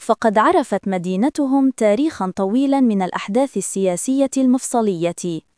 فقد عرفت مدينتهم تاريخا طويلا من الأحداث السياسية المفصلية.